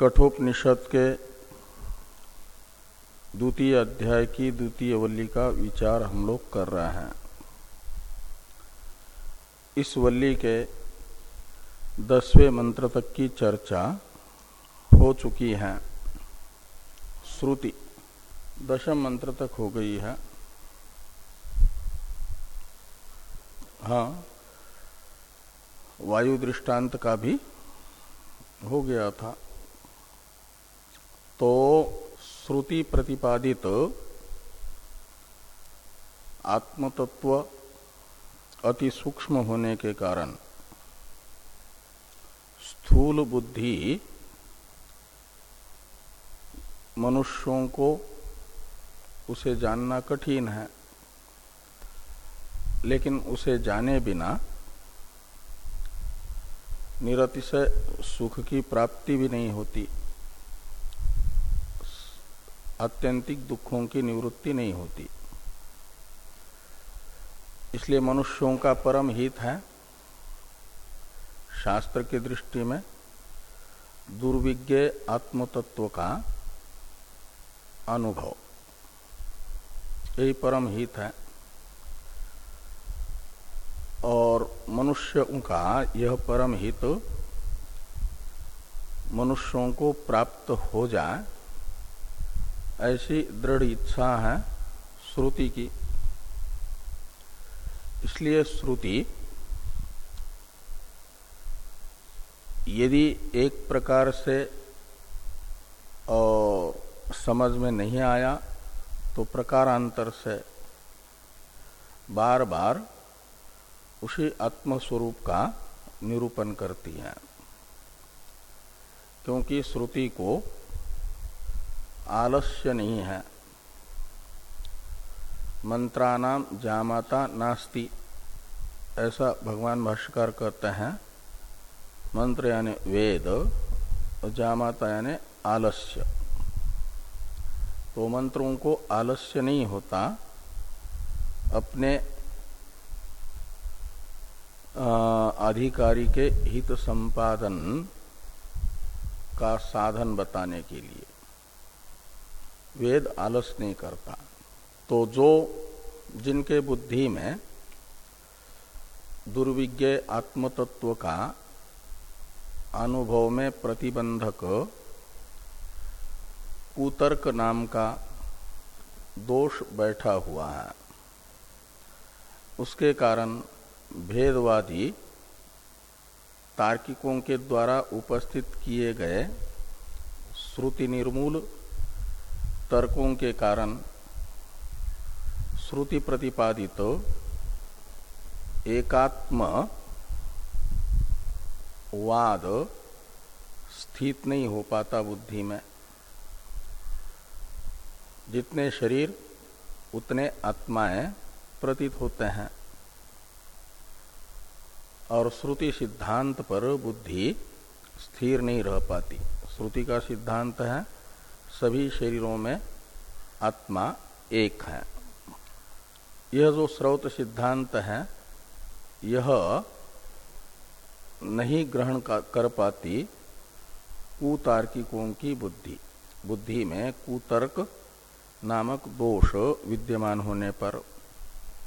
कठोपनिषद के द्वितीय अध्याय की द्वितीय वल्ली का विचार हम लोग कर रहे हैं। इस वल्ली के दसवें मंत्र तक की चर्चा हो चुकी है। श्रुति दशम मंत्र तक हो गई है। हाँ वायु दृष्टांत का भी हो गया था। तो श्रुति प्रतिपादित आत्मतत्व अति सूक्ष्म होने के कारण स्थूल बुद्धि मनुष्यों को उसे जानना कठिन है। लेकिन उसे जाने बिना निरतिशय सुख की प्राप्ति भी नहीं होती। आत्यंतिक दुखों की निवृत्ति नहीं होती। इसलिए मनुष्यों का परम हित है। शास्त्र की दृष्टि में दुर्विज्ञ आत्मतत्व का अनुभव। यही परम हित है। और मनुष्यों का यह परम हित मनुष्यों को प्राप्त हो जाए ऐसी दृढ़ इच्छा है श्रुति की। इसलिए श्रुति, यदि एक प्रकार से समझ में नहीं आया तो प्रकारांतर से बार बार उसी आत्मस्वरूप का निरूपण करती है। क्योंकि श्रुति को आलस्य नहीं है। मंत्राणाम जामाता नास्ति, ऐसा भगवान भाष्कर कहते हैं। मंत्र यानी वेद, और जामाता यानी आलस्य। तो मंत्रों को आलस्य नहीं होता, अपने अधिकारी के हित संपादन का साधन बताने के लिए। वेद आलस नहीं करता। तो जो जिनके बुद्धि में दुर्विज्ञ आत्मतत्व का अनुभव में प्रतिबंधक कुतर्क नाम का दोष बैठा हुआ है, उसके कारण भेदवादी तार्किकों के द्वारा उपस्थित किए गए श्रुति निर्मूल तर्कों के कारण श्रुति प्रतिपादित एकात्म वाद स्थित नहीं हो पाता बुद्धि में। जितने शरीर, उतने आत्माएँ प्रतीत होते हैं। और श्रुति सिद्धांत पर बुद्धि स्थिर नहीं रह पाती। श्रुति का सिद्धांत है सभी शरीरों में आत्मा एक है। यह जो स्रोत सिद्धांत है, यह नहीं ग्रहण कर पाती कुतार्किकों की बुद्धि। बुद्धि में कुतर्क नामक दोष विद्यमान होने पर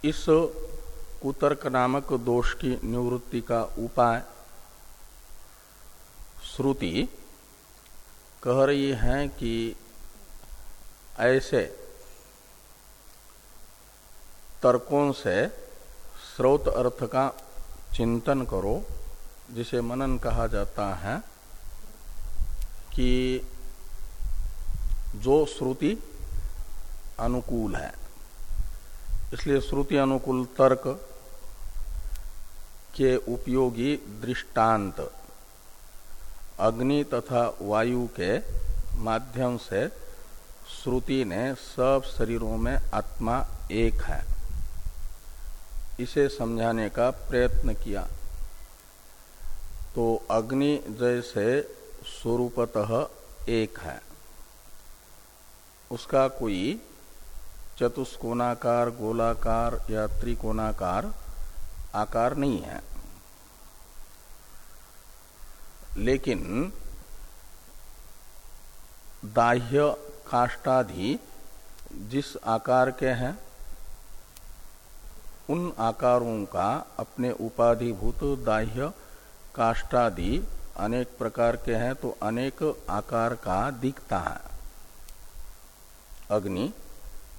इस कुतर्क नामक दोष की निवृत्ति का उपाय, श्रुति कह रही हैं कि ऐसे तर्कों से स्रोत अर्थ का चिंतन करो, जिसे मनन कहा जाता है, कि जो श्रुति अनुकूल है। इसलिए श्रुति अनुकूल तर्क के उपयोगी दृष्टांत अग्नि तथा वायु के माध्यम से श्रुति ने सब शरीरों में आत्मा एक है। इसे समझाने का प्रयत्न किया। तो अग्नि जैसे स्वरूपतः एक है। उसका कोई चतुष्कोणाकार, गोलाकार या त्रिकोणाकार आकार नहीं है। लेकिन दाह्य काष्टाधि जिस आकार के हैं, उन आकारों का अपने उपाधिभूत दाह्य काष्टादि अनेक प्रकार के हैं तो अनेक आकार का दिखता है। अग्नि,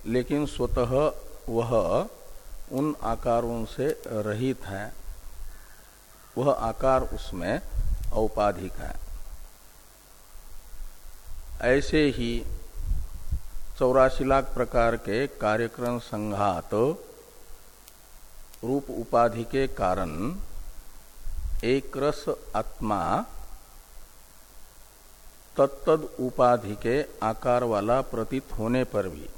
लेकिन स्वतः वह उन आकारों से रहित है। वह आकार उसमें औपाधिक है। ऐसे ही चौरासी लाख प्रकार के कार्यक्रम संघात तो रूप उपाधि के कारण एक रस आत्मा तत्तद उपाधि के आकार वाला प्रतीत होने पर भी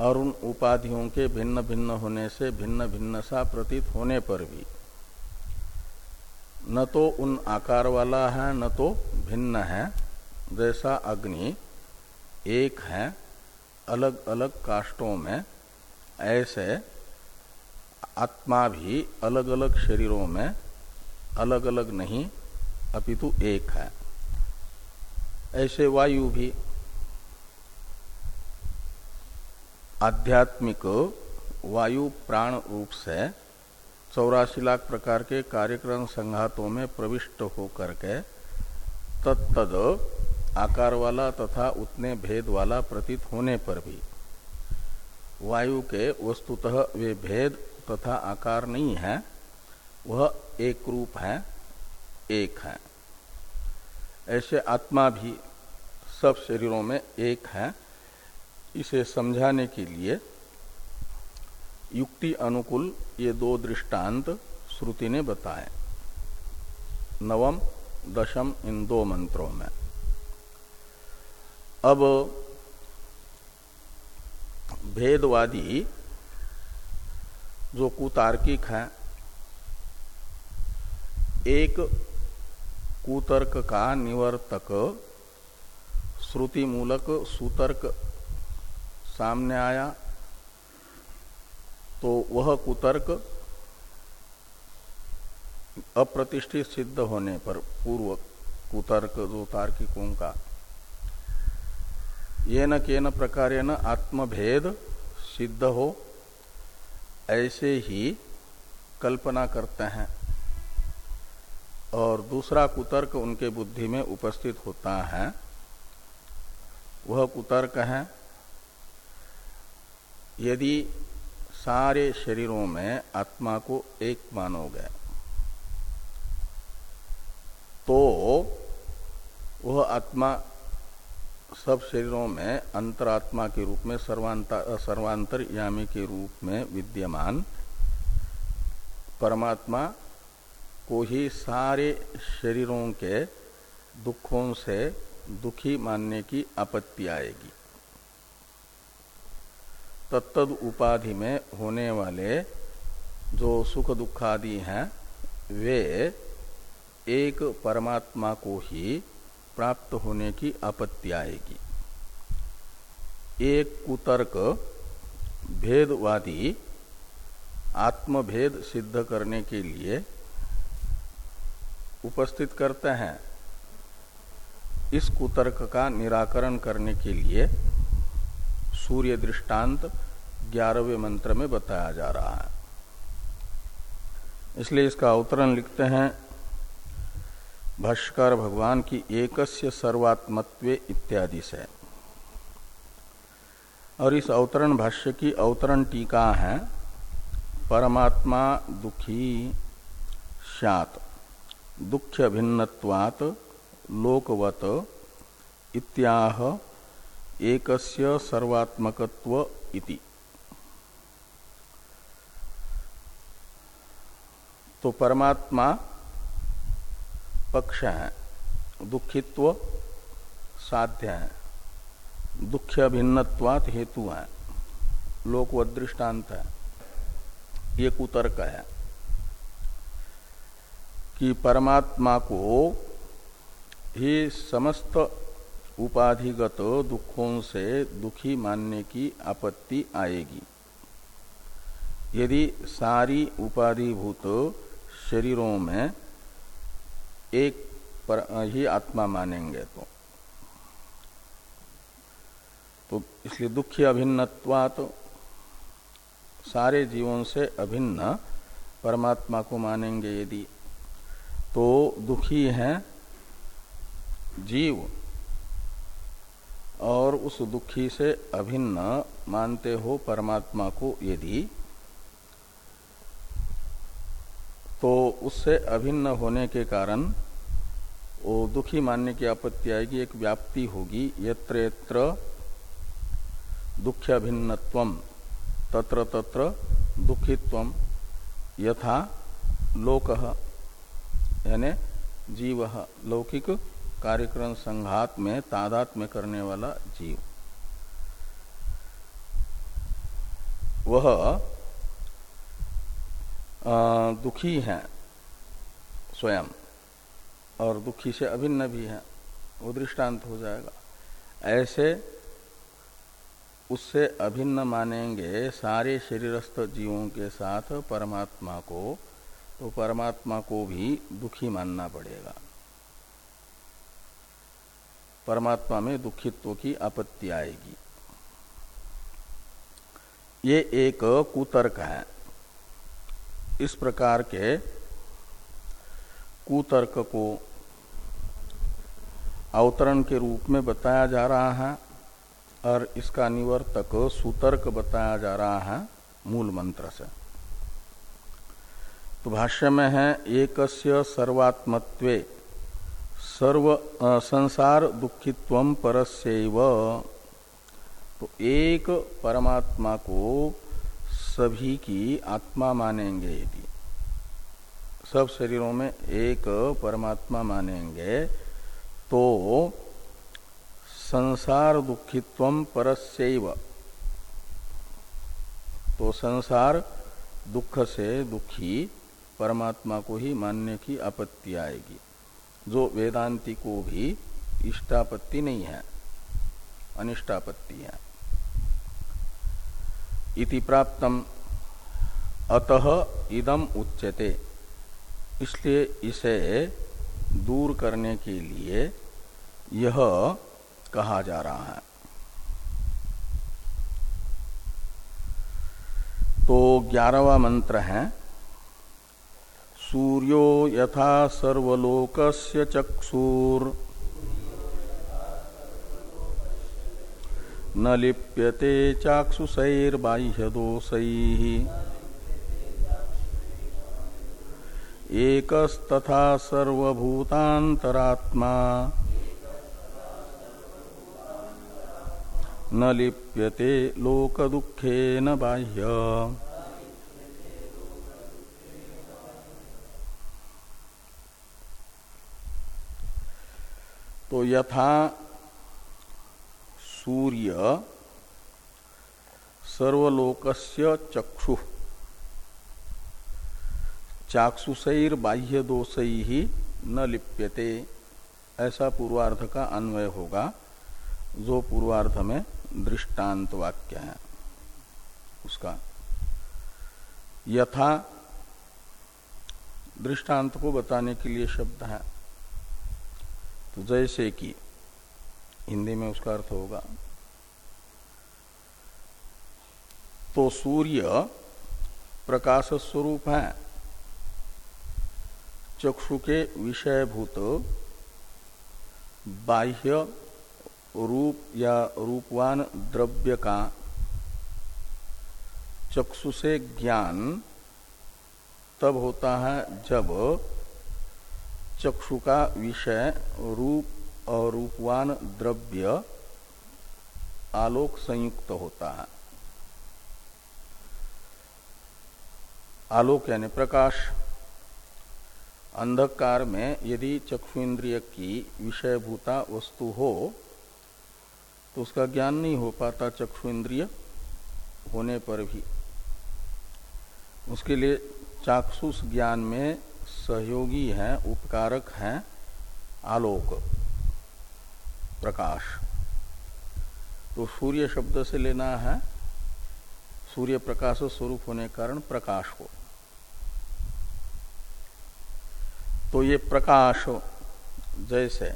और उन उपाधियों के भिन्न भिन्न होने से भिन्न भिन्न सा प्रतीत होने पर भी न तो उन आकार वाला है, न तो भिन्न है। जैसा अग्नि एक है अलग अलग काष्टों में, ऐसे आत्मा भी अलग अलग शरीरों में अलग अलग नहीं, अपितु एक है। ऐसे वायु भी। आध्यात्मिक वायु प्राण रूप से चौरासी लाख प्रकार के कार्यक्रम संघातों में प्रविष्ट होकर के तत्द आकार वाला तथा उतने भेद वाला प्रतीत होने पर भी वायु के वस्तुतः वे भेद तथा आकार नहीं है, वह एक रूप है, एक है। ऐसे आत्मा भी सब शरीरों में एक है, इसे समझाने के लिए युक्ति अनुकूल ये दो दृष्टांत श्रुति ने बताए। नवम, दशम इन दो मंत्रों में। अब भेदवादी जो कुतार्किक है, एक कुतर्क का निवर्तक श्रुति मूलक सुतर्क सामने आया तो वह कुतर्क अप्रतिष्ठित सिद्ध होने पर पूर्व कुतर्क जो तार्किकों का, ये न के न प्रकार न आत्मभेद सिद्ध हो, ऐसे ही कल्पना करते हैं। और दूसरा कुतर्क उनके बुद्धि में उपस्थित होता है, वह कुतर्क है, यदि सारे शरीरों में आत्मा को एक मानोगे तो वह आत्मा सब शरीरों में अंतरात्मा के रूप में सर्वांतर यामी के रूप में विद्यमान। परमात्मा को ही सारे शरीरों के दुखों से दुखी मानने की आपत्ति आएगी। तत्द उपाधि में होने वाले जो सुख दुखादि हैं, वे एक परमात्मा को ही प्राप्त होने की आपत्ति आएगी। एक कुतर्क भेदवादी आत्मभेद सिद्ध करने के लिए उपस्थित करते हैं। इस कुतर्क का निराकरण करने के लिए सूर्य दृष्टांत ग्यारहवें मंत्र में बताया जा रहा है। इसलिए इसका अवतरण लिखते हैं, भाष्कर भगवान की एकस्य सर्वात्मत्व इत्यादि से। और इस अवतरण भाष्य की अवतरण टीका है, परमात्मा दुखी सत दुख भिन्नवात लोकवत इत्याह एकस्य सर्वात्मकत्व इति। तो परमात्मा पक्ष है, दुखित्व साध्य है दुख भिन्नवात हेतु है लोकवत दृष्टांत है। ये कुतर्क है कि परमात्मा को ही समस्त उपाधिगत दुखों से दुखी मानने की आपत्ति आएगी। यदि सारी उपाधिभूत शरीरों में एक पर ही आत्मा मानेंगे तो। तो इसलिए दुखी अभिन्नत्वात सारे जीवों से अभिन्न परमात्मा को मानेंगे यदि तो दुखी है जीव। और उस दुखी से अभिन्न मानते हो परमात्मा को यदि तो उससे अभिन्न होने के कारण वो दुखी मानने की आपत्ति आएगी, एक व्याप्ति होगी यत्र यत्र दुख्य भिन्नत्व तत्र तत्र दुखित्व, यथा लोक, यानी जीव, लौकिक कार्यक्रम संघात में तादात में करने वाला जीव। वह दुखी है स्वयं और दुखी से अभिन्न भी है। वो दृष्टांत हो जाएगा। ऐसे उससे अभिन्न मानेंगे सारे शरीरस्थ जीवों के साथ परमात्मा को तो परमात्मा को भी दुखी मानना पड़ेगा। परमात्मा में दुखित्व की आपत्ति आएगी। ये एक कुतर्क है। इस प्रकार के कुतर्क को अवतरण के रूप में बताया जा रहा है और इसका निवर्तक सुतर्क बताया जा रहा है मूल मंत्र से। तो भाष्य में है एक सर्वात्मत्वे सर्व संसार दुखित्व परस्यव। तो एक परमात्मा को सभी की आत्मा मानेंगे यदि। सब शरीरों में एक परमात्मा मानेंगे तो संसार दुखित्व परस्यव। तो संसार दुख से दुखी परमात्मा को ही मानने की आपत्ति आएगी। जो वेदांति को भी इष्टापत्ति नहीं है, अनिष्टापत्ति है। इति प्राप्तम, अतः इदम उच्यते। इसलिए इसे दूर करने के लिए यह कहा जा रहा है। तो ग्यारहवा मंत्र है सूर्यो यथा सर्वलोकस्य चक्षुर। न लिप्यते चाक्षुषैर्बाह्यदोषैः। एकस्तथा सर्वभूतान्तरात्मा। न लिप्यते लोकदुःखेन बाह्य। तो यथा सूर्य सर्वलोकस्य चक्षु। चाक्षुषैर बाह्य दोष ही न लिप्यते। ऐसा पूर्वार्ध का अन्वय होगा, जो पूर्वार्ध में दृष्टांत वाक्य है। उसका यथा दृष्टांत को बताने के लिए शब्द है। तो जैसे कि हिंदी में उसका अर्थ होगा तो सूर्य प्रकाश स्वरूप है। चक्षु के विषयभूत बाह्य रूप या रूपवान द्रव्य का चक्षु से ज्ञान तब होता है जब चक्षु का विषय, रूप और रूपवान द्रव्य आलोक संयुक्त होता है। आलोक यानी प्रकाश। अंधकार में यदि चक्षु इंद्रिय की विषयभूता वस्तु हो तो उसका ज्ञान नहीं हो पाता चक्षु इंद्रिय होने पर भी। उसके लिए चाक्षुष ज्ञान में सहयोगी है, उपकारक है, आलोक, प्रकाश। तो सूर्य शब्द से लेना है, सूर्य प्रकाश स्वरूप होने के कारण प्रकाश को। तो ये प्रकाश जैसे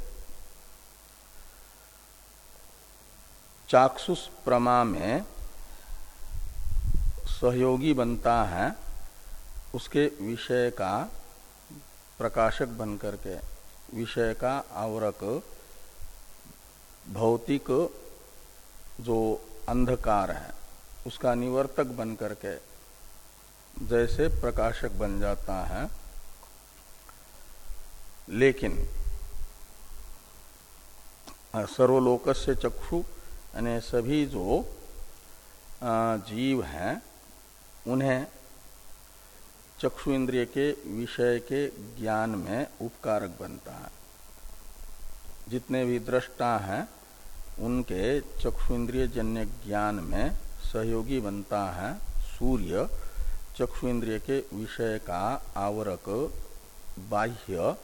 चाक्षुष प्रमा में सहयोगी बनता है, उसके विषय का प्रकाशक बन करके विषय का आवरक, भौतिक जो अंधकार है, उसका निवर्तक बन करके जैसे प्रकाशक बन जाता है। लेकिन सर्वलोक से चक्षु, यानी सभी जो जीव हैं, उन्हें चक्षु इंद्रिय के विषय के ज्ञान में उपकारक बनता है। जितने भी दृष्टा हैं, उनके चक्षु इंद्रिय जन्य ज्ञान में सहयोगी बनता है सूर्य चक्षु इंद्रिय के विषय का आवरक बाह्य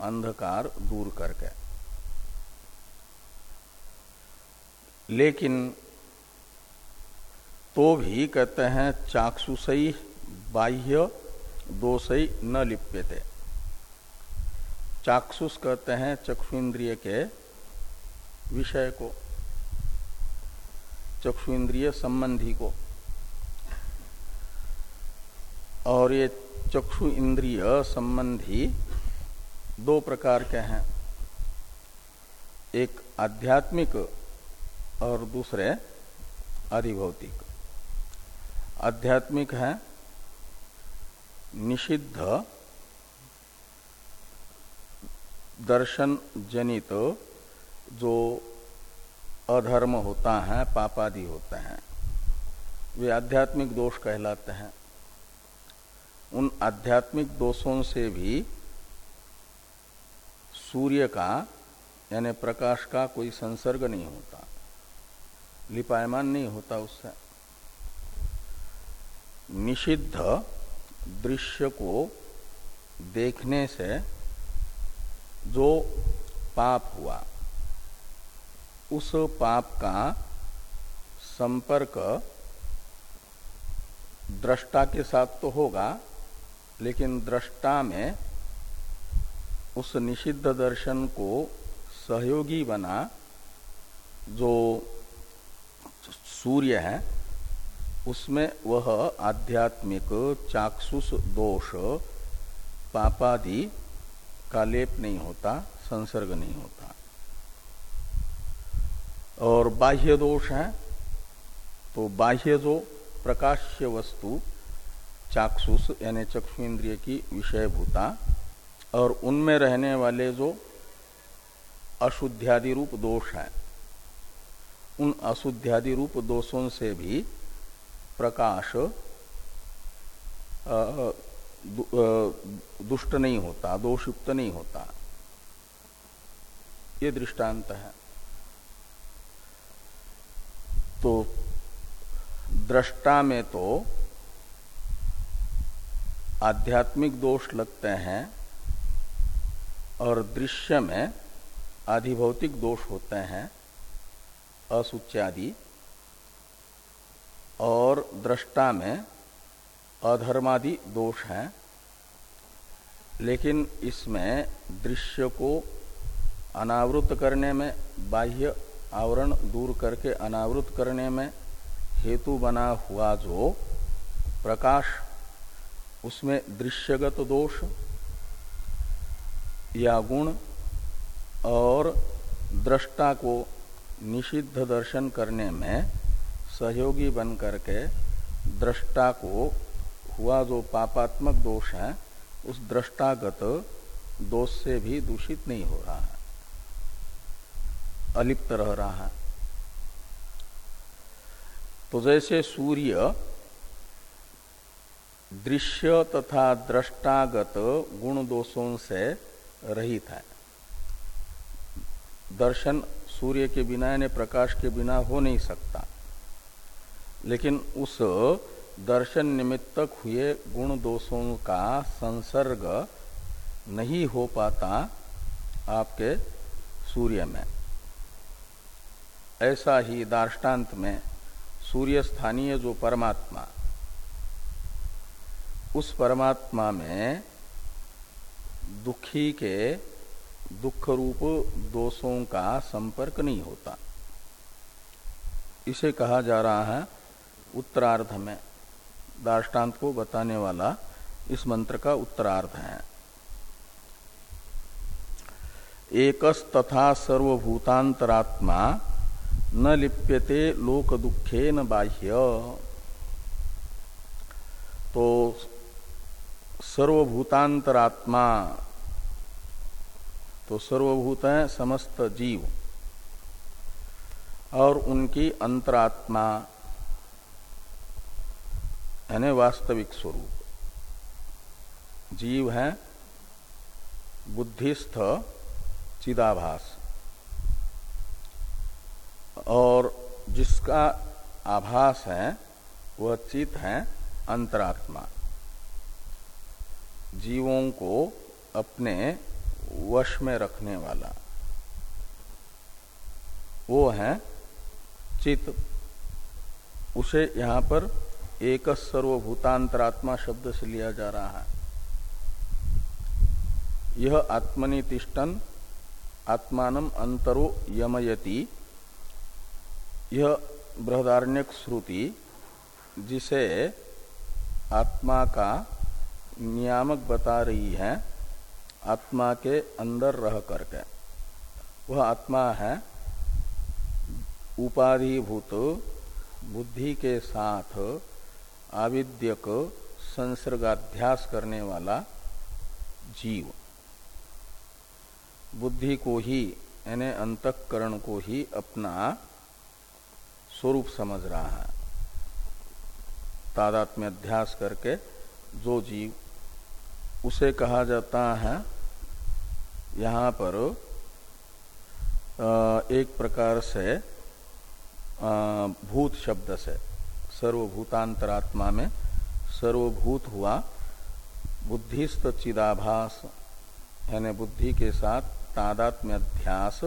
अंधकार दूर करके। लेकिन तो भी कहते हैं चाक्षुषई बाह्य दोषई न लिप्यते। चाक्षुष कहते हैं चक्षु इंद्रिय के विषय को चक्षु इंद्रिय संबंधी को। और ये चक्षु इंद्रिय संबंधी दो प्रकार के हैं। एक आध्यात्मिक और दूसरे अधिभौतिक। आध्यात्मिक है निषिद्ध दर्शन जनित जो अधर्म होता है, पापादि होते हैं, वे आध्यात्मिक दोष कहलाते हैं। उन आध्यात्मिक दोषों से भी सूर्य का, यानी प्रकाश का कोई संसर्ग नहीं होता, लिपायमान नहीं होता उससे। निषिद्ध दृश्य को देखने से जो पाप हुआ, उस पाप का संपर्क दृष्टा के साथ तो होगा, लेकिन दृष्टा में उस निषिद्ध दर्शन को सहयोगी बना जो सूर्य है उसमें वह आध्यात्मिक चाक्षुष दोष, पापादि का लेप नहीं होता, संसर्ग नहीं होता। और बाह्य दोष है तो बाह्य जो प्रकाश्य वस्तु, चाक्षुष यानी चक्षु इंद्रिय की विषय भूता और उनमें रहने वाले जो अशुद्ध्यादि रूप दोष है, उन अशुद्ध्यादि रूप दोषों से भी प्रकाश दुष्ट नहीं होता, दोषयुक्त नहीं होता। ये दृष्टांत है। तो दृष्टा में तो आध्यात्मिक दोष लगते हैं और दृश्य में आधिभौतिक दोष होते हैं असुच्यादि और दृष्टा में अधर्मादि दोष हैं, लेकिन इसमें दृश्य को अनावृत करने में, बाह्य आवरण दूर करके अनावृत करने में हेतु बना हुआ जो प्रकाश, उसमें दृश्यगत दोष या गुण और दृष्टा को निषिद्ध दर्शन करने में सहयोगी बन करके दृष्टा को हुआ जो पापात्मक दोष है, उस दृष्टागत दोष से भी दूषित नहीं हो रहा है। अलिप्त रह रहा है। तो जैसे सूर्य दृश्य तथा दृष्टागत गुण दोषों से रहित है। दर्शन सूर्य के बिना यानी प्रकाश के बिना हो नहीं सकता। लेकिन उस दर्शन निमित्तक हुए गुण दोषों का संसर्ग नहीं हो पाता आपके सूर्य में। ऐसा ही दार्टान्त में सूर्य स्थानीय जो परमात्मा, उस परमात्मा में दुखी के दुख रूप दोषों का संपर्क नहीं होता। इसे कहा जा रहा है उत्तरार्ध में दाष्टान्त को बताने वाला इस मंत्र का उत्तरार्ध है। एकस तथा सर्वभूतांतरात्मा न लिप्यते लोक दुखे न बाह्य। तो सर्वभूतांतरात्मा तो सर्वभूत है समस्त जीव। और उनकी अंतरात्मा यानी वास्तविक स्वरूप। जीव है, बुद्धिस्थ, चिदाभास। और जिसका आभास है, वह चित है, अंतरात्मा। जीवों को अपने वश में रखने वाला। वो है चित। उसे यहाँ पर एक सर्वभूतांतरात्मा शब्द से लिया जा रहा है। यह आत्मनि तिष्ठन आत्मान अंतरो यमयति। यह बृहदारण्यक श्रुति, जिसे आत्मा का नियामक बता रही है, आत्मा के अंदर रह करके। वह आत्मा है, उपाधिभूत, बुद्धि के साथ आविद्यक संसर्गाध्यास करने वाला जीव। बुद्धि को ही, यानी अंतकरण को ही अपना स्वरूप समझ रहा है। तादात्म्य अध्यास करके जो जीव, उसे कहा जाता है, यहाँ पर एक प्रकार से भूत शब्द से। सर्वभूतांतरात्मा में सर्वभूत हुआ। बुद्धिस्त चिदाभास, यानी बुद्धि के साथ तादात्म्य अध्यास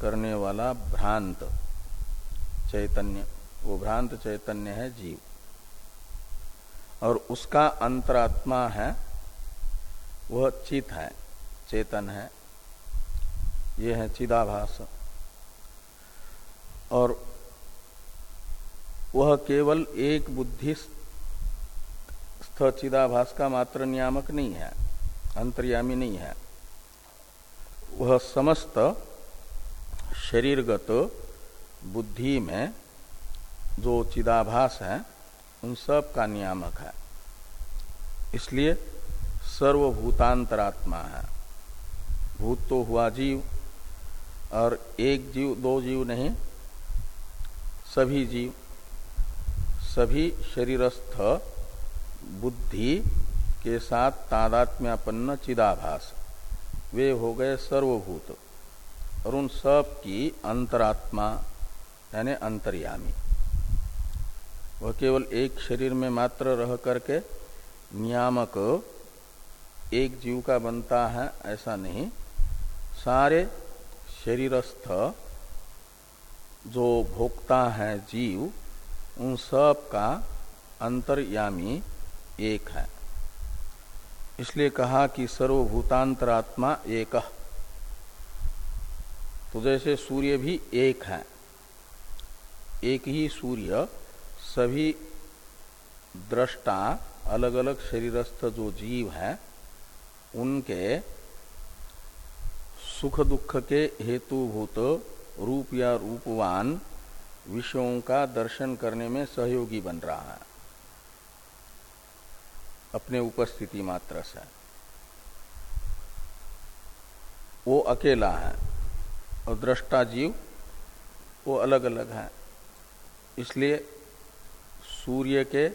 करने वाला भ्रांत चैतन्य। वो भ्रांत चैतन्य है जीव। और उसका अंतरात्मा है, वह चित है, चेतन है। ये है चिदाभास। और वह केवल एक बुद्धि चिदाभास का मात्र नियामक नहीं है, अंतर्यामी नहीं है। वह समस्त शरीरगत बुद्धि में जो चिदाभास है, उन सब का नियामक है। इसलिए सर्वभूतांतरात्मा है। भूत तो हुआ जीव, और एक जीव, दो जीव नहीं, सभी जीव सभी शरीरस्थ बुद्धि के साथ तादात्म्यापन्न चिदाभास। वे हो गए सर्वभूत और उन सब की अंतरात्मा, यानी अंतर्यामी। वह केवल एक शरीर में मात्र रह करके नियामक एक जीव का बनता है, ऐसा नहीं। सारे शरीरस्थ जो भोक्ता है जीव उन सब का अंतर्यामी एक है। इसलिए कहा कि सर्वभूतांतरात्मा एक। तो जैसे सूर्य भी एक है, एक ही सूर्य, सभी दृष्टा अलग अलग शरीरस्थ जो जीव है, उनके सुख दुख के हेतुभूत रूप या रूपवान विषयों का दर्शन करने में सहयोगी बन रहा है। अपने उपस्थिति मात्र से। वो अकेला है और दृष्टा जीव वो अलग अलग है। इसलिए सूर्य के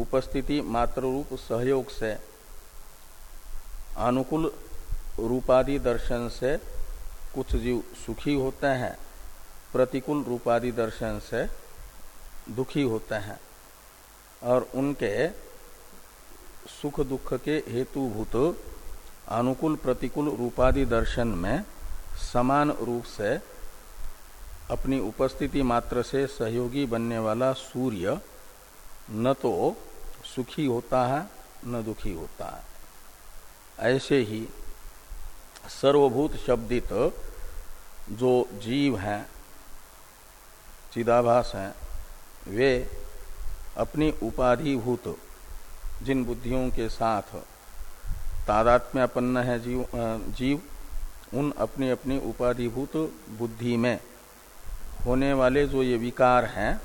उपस्थिति मात्र रूप सहयोग से, अनुकूल रूपादि दर्शन से कुछ जीव सुखी होते हैं। प्रतिकूल रूपादि दर्शन से दुखी होते हैं और उनके सुख दुख के हेतुभूत अनुकूल प्रतिकूल रूपादि दर्शन में समान रूप से अपनी उपस्थिति मात्र से सहयोगी बनने वाला सूर्य न तो सुखी होता है, न दुखी होता है। ऐसे ही सर्वभूत शब्दित जो जीव है चिदाभास हैं, वे अपनी उपाधिभूत जिन बुद्धियों के साथ तादात्म्यपन्न है जीव जीव, उन अपनी अपनी उपाधिभूत बुद्धि में होने वाले जो ये विकार हैं,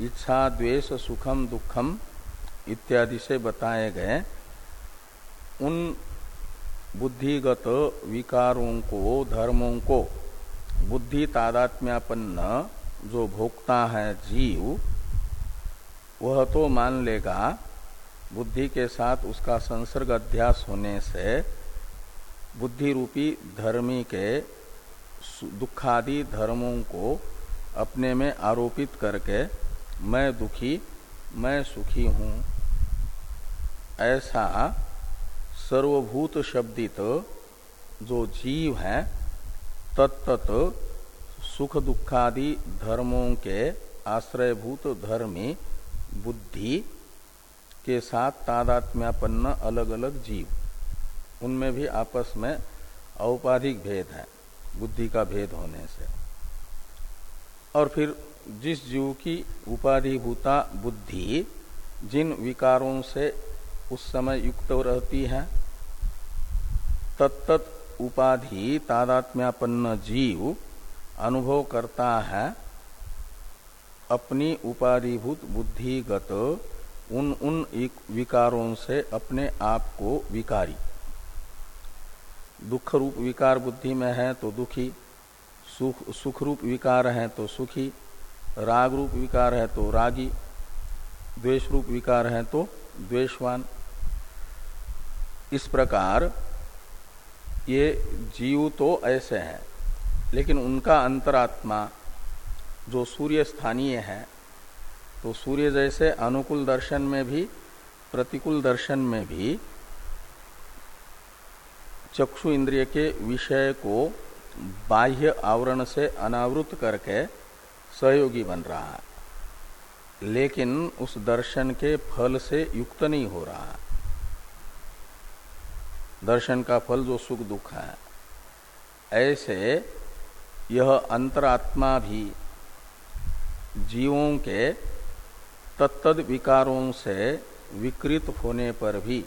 इच्छा, द्वेष, सुखम, दुखम इत्यादि से बताए गए, उन बुद्धिगत विकारों को, धर्मों को बुद्धि तादात्म्यापन्न जो भोक्ता है जीव, वह तो मान लेगा, बुद्धि के साथ उसका संसर्ग अध्यास होने से बुद्धि रूपी धर्मी के दुखादि धर्मों को अपने में आरोपित करके मैं दुखी, मैं सुखी हूँ। ऐसा सर्वभूत शब्दित जो जीव है तत्त सुख दुखादि धर्मों के आश्रयभूत धर्मी बुद्धि के साथ तादात्म्यापन्न अलग अलग जीव। उनमें भी आपस में औपाधिक भेद है, बुद्धि का भेद होने से। और फिर जिस जीव की उपाधिभूता बुद्धि, जिन विकारों से उस समय युक्त रहती है तत्त उपाधि तादात्म्यापन्न जीव अनुभव करता है, अपनी उपाधिभूत बुद्धिगत उन उन विकारों से अपने आप को विकारी। दुख रूप विकार बुद्धि में है तो दुखी, सुख सुख रूप विकार है तो सुखी राग रूप विकार है तो रागी द्वेष रूप विकार है तो द्वेषवान। इस प्रकार ये जीव तो ऐसे हैं। लेकिन उनका अंतरात्मा जो सूर्य स्थानीय है तो सूर्य जैसे अनुकूल दर्शन में भी, प्रतिकूल दर्शन में भी चक्षु इंद्रिय के विषय को बाह्य आवरण से अनावृत करके सहयोगी बन रहा है। लेकिन उस दर्शन के फल से युक्त नहीं हो रहा है। दर्शन का फल जो सुख दुख है, ऐसे यह अंतरात्मा भी जीवों के तत्द विकारों से विकृत होने पर भी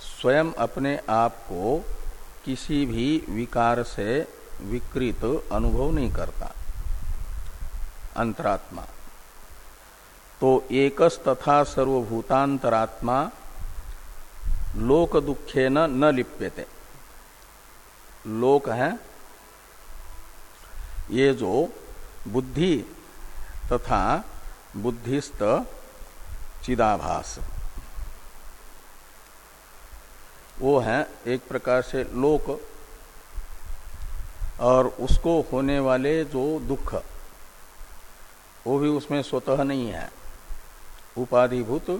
स्वयं अपने आप को किसी भी विकार से विकृत अनुभव नहीं करता। अंतरात्मा। तो एकस तथा सर्वभूतांतरात्मा लोक दुखे न लिप्यते। लोक है ये जो बुद्धि तथा बुद्धिस्त चिदाभास। वो है एक प्रकार से लोक और उसको होने वाले जो दुख, वो भी उसमें स्वतः नहीं है। उपाधिभूत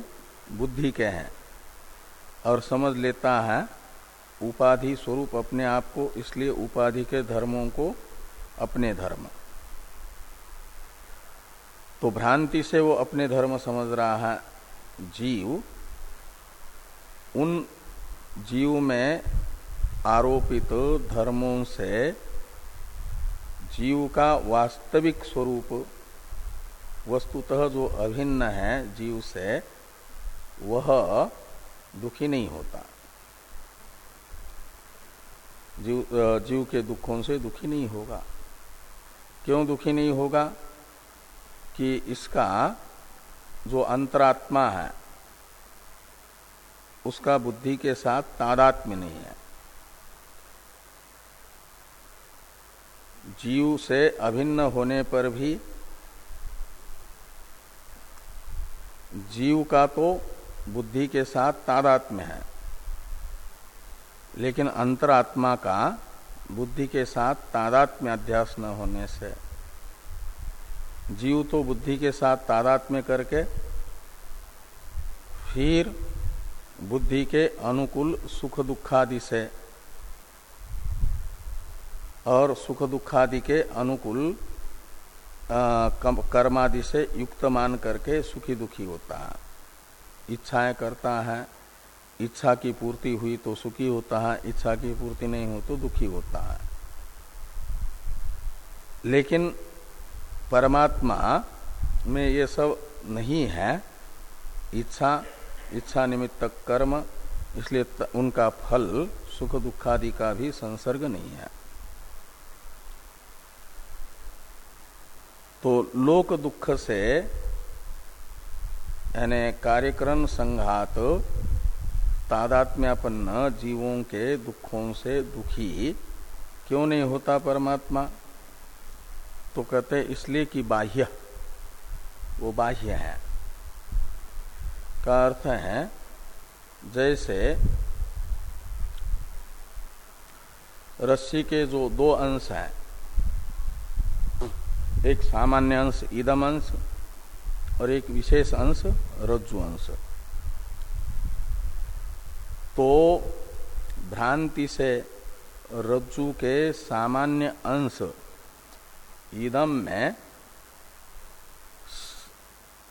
बुद्धि के हैं और समझ लेता है, उपाधि स्वरूप अपने आप को, इसलिए उपाधि के धर्मों को अपने धर्म। तो भ्रांति से वो अपने धर्म समझ रहा है। जीव, उन जीव में आरोपित धर्मों से जीव का वास्तविक स्वरूप, वस्तुतः जो अभिन्न है जीव से, वह दुखी नहीं होता। जीव जीव के दुखों से दुखी नहीं होगा। क्यों दुखी नहीं होगा कि इसका जो अंतरात्मा है, उसका बुद्धि के साथ तादात्म्य नहीं है। जीव से अभिन्न होने पर भी जीव का तो बुद्धि के साथ तादात्म्य है, लेकिन अंतरात्मा का बुद्धि के साथ तादात्म्य अध्यास न होने से। जीव तो बुद्धि के साथ तादात्म्य करके, फिर बुद्धि के अनुकूल सुख दुखादि से और सुख दुखादि के अनुकूल कर्मादि से युक्त मान करके सुखी दुखी होता है। इच्छाएँ करता है इच्छा की पूर्ति हुई तो सुखी होता है, इच्छा की पूर्ति नहीं हो तो दुखी होता है। लेकिन परमात्मा में ये सब नहीं है। इच्छा इच्छा निमित्त कर्म, इसलिए उनका फल, सुख दुखादि का भी संसर्ग नहीं है। तो लोक दुख से, यानी कार्यक्रम संघात तादात्म्यापन्न जीवों के दुखों से दुखी क्यों नहीं होता परमात्मा? तो कहते इसलिए कि बाह्य। वो बाह्य है। का अर्थ है, जैसे रस्सी के जो दो अंश हैं, एक सामान्य अंश इदम अंश और एक विशेष अंश रज्जु अंश। तो भ्रांति से रज्जु के सामान्य अंश इदम में